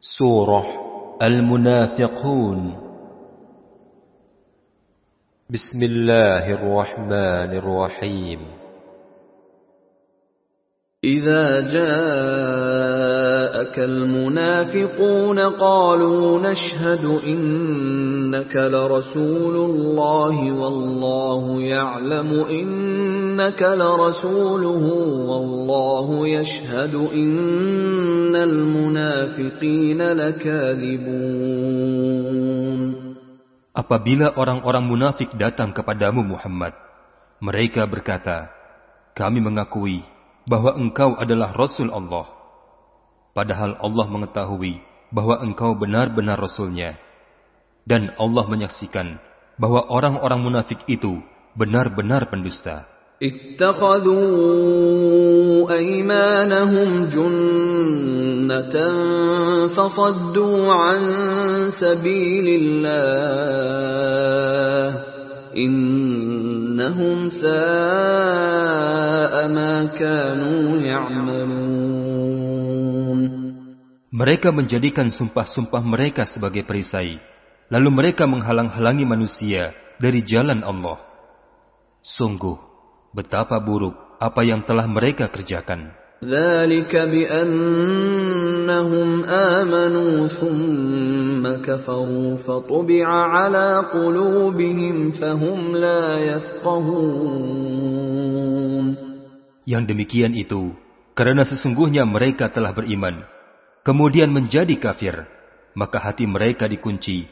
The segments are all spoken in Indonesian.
سورة المنافقون. بسم الله الرحمن الرحيم. إذا جاءك المنافقون قالوا نشهد إنك innaka اللَّهِ وَاللَّهُ يَعْلَمُ innaka larasuluhu وَاللَّهُ يَشْهَدُ إِنَّ الْمُنَافِقِينَ lakadibun Apabila orang-orang munafik datang kepadamu Muhammad mereka berkata kami mengakui bahwa engkau adalah rasul Allah. Padahal Allah mengetahui bahwa engkau benar-benar rasulnya. Dan Allah menyaksikan bahwa orang-orang munafik itu benar-benar pendusta. اتخذوا أيمانهم جنة فصدوا عن سبيل الله إنهم ساء ما كانوا يعملون Mereka menjadikan sumpah-sumpah mereka sebagai perisai, lalu mereka menghalang-halangi manusia dari jalan Allah. Sungguh, betapa buruk apa yang telah mereka kerjakan. ذلك بأنهم آمنوا ثم كفروا فطبع على قلوبهم فهم لا يفقهون Yang demikian itu, karena sesungguhnya mereka telah beriman, kemudian menjadi kafir, maka hati mereka dikunci,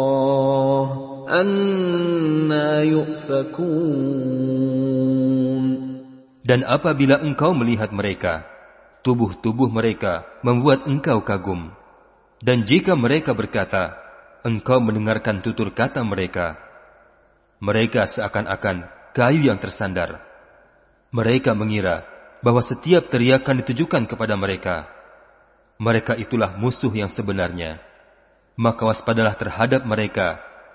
Dan apabila engkau melihat mereka, tubuh-tubuh mereka membuat engkau kagum. Dan jika mereka berkata, engkau mendengarkan tutur kata mereka, mereka seakan-akan kayu yang tersandar. Mereka mengira bahwa setiap teriakan ditujukan kepada mereka. Mereka itulah musuh yang sebenarnya. Maka waspadalah terhadap mereka.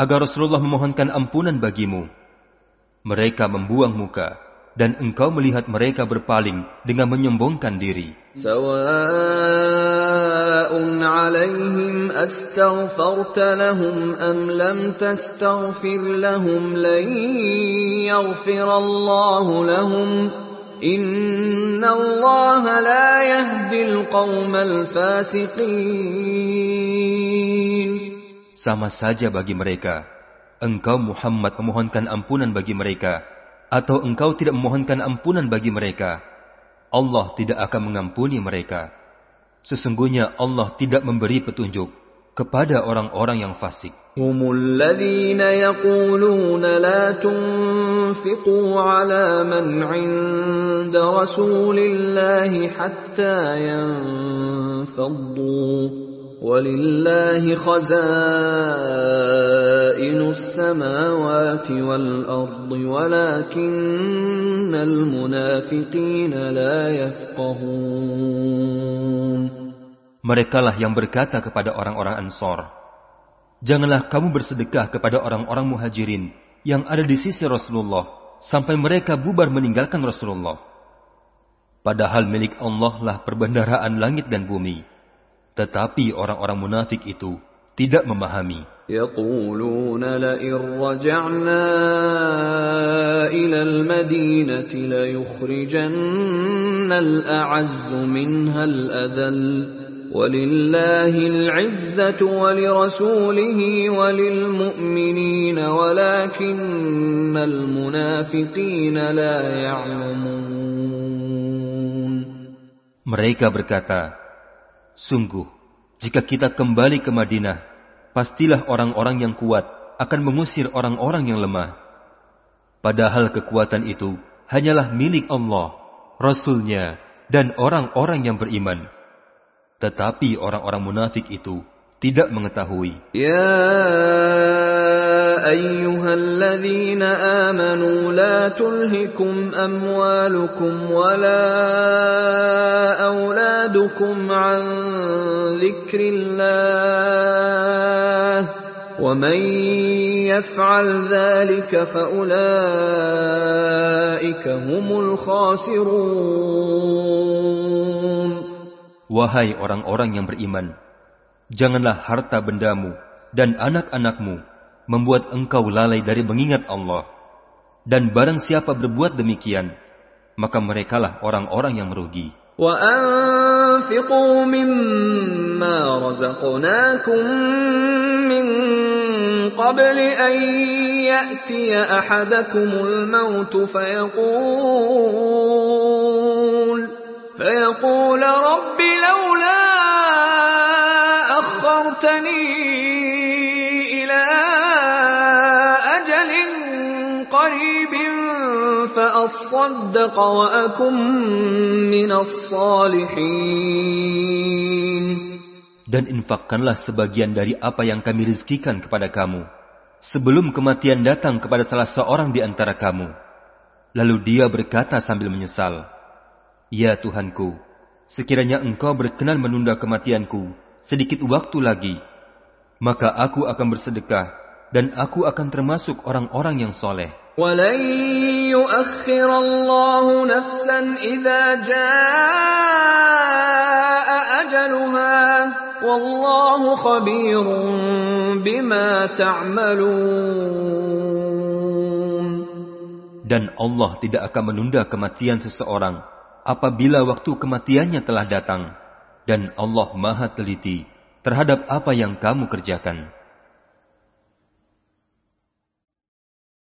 agar Rasulullah memohonkan ampunan bagimu. Mereka membuang muka, dan engkau melihat mereka berpaling dengan menyombongkan diri. Sawa'un alaihim. Inna Allah la yahdil qawmal fasiqin Sama saja bagi mereka, engkau Muhammad memohonkan ampunan bagi mereka, atau engkau tidak memohonkan ampunan bagi mereka, Allah tidak akan mengampuni mereka. Sesungguhnya Allah tidak memberi petunjuk kepada orang-orang yang fasik. هم الذين يقولون لا تنفقوا على من عند رسول الله حتى ينفضوا ولله خزائن السماوات والأرض ولكن المنافقين لا يفقهون Merekalah yang berkata kepada orang-orang Ansor, Janganlah kamu bersedekah kepada orang-orang muhajirin yang ada di sisi Rasulullah sampai mereka bubar meninggalkan Rasulullah. Padahal milik Allah lah perbendaharaan langit dan bumi. Tetapi orang-orang munafik itu tidak memahami. يقولون لئن رجعنا إلى المدينة ليخرجن الأعز منها الأذل ولله العزة ولرسوله وللمؤمنين ولكن المنافقين لا يعلمون Mereka berkata, Sungguh, jika kita kembali ke Madinah, pastilah orang-orang yang kuat akan mengusir orang-orang yang lemah. Padahal kekuatan itu hanyalah milik Allah, Rasulnya, dan orang-orang yang beriman. Tetapi orang-orang munafik itu tidak mengetahui. يا أيها الذين آمنوا لا تلهكم أموالكم ولا أولادكم عن ذكر الله ومن يفعل ذلك فأولئك هم الخاسرون Wahai orang-orang yang beriman, janganlah harta bendamu dan anak-anakmu membuat engkau lalai dari mengingat Allah. Dan barang siapa berbuat demikian, maka merekalah orang-orang yang merugi. وأنفقوا مما رزقناكم من قبل أن يأتي أحدكم الموت فيقول فأصدق وأكن من الصالحين Dan infakkanlah sebagian dari apa yang kami rizkikan kepada kamu, sebelum kematian datang kepada salah seorang di antara kamu. Lalu dia berkata sambil menyesal, Ya Tuhanku, sekiranya engkau berkenan menunda kematianku sedikit waktu lagi, maka aku akan bersedekah dan aku akan termasuk orang-orang yang soleh. ولن يؤخر الله نفسا إذا جاء أجلها والله خبير بما تعملون Dan Allah tidak akan menunda kematian seseorang apabila waktu kematiannya telah datang. Dan Allah maha teliti terhadap apa yang kamu kerjakan.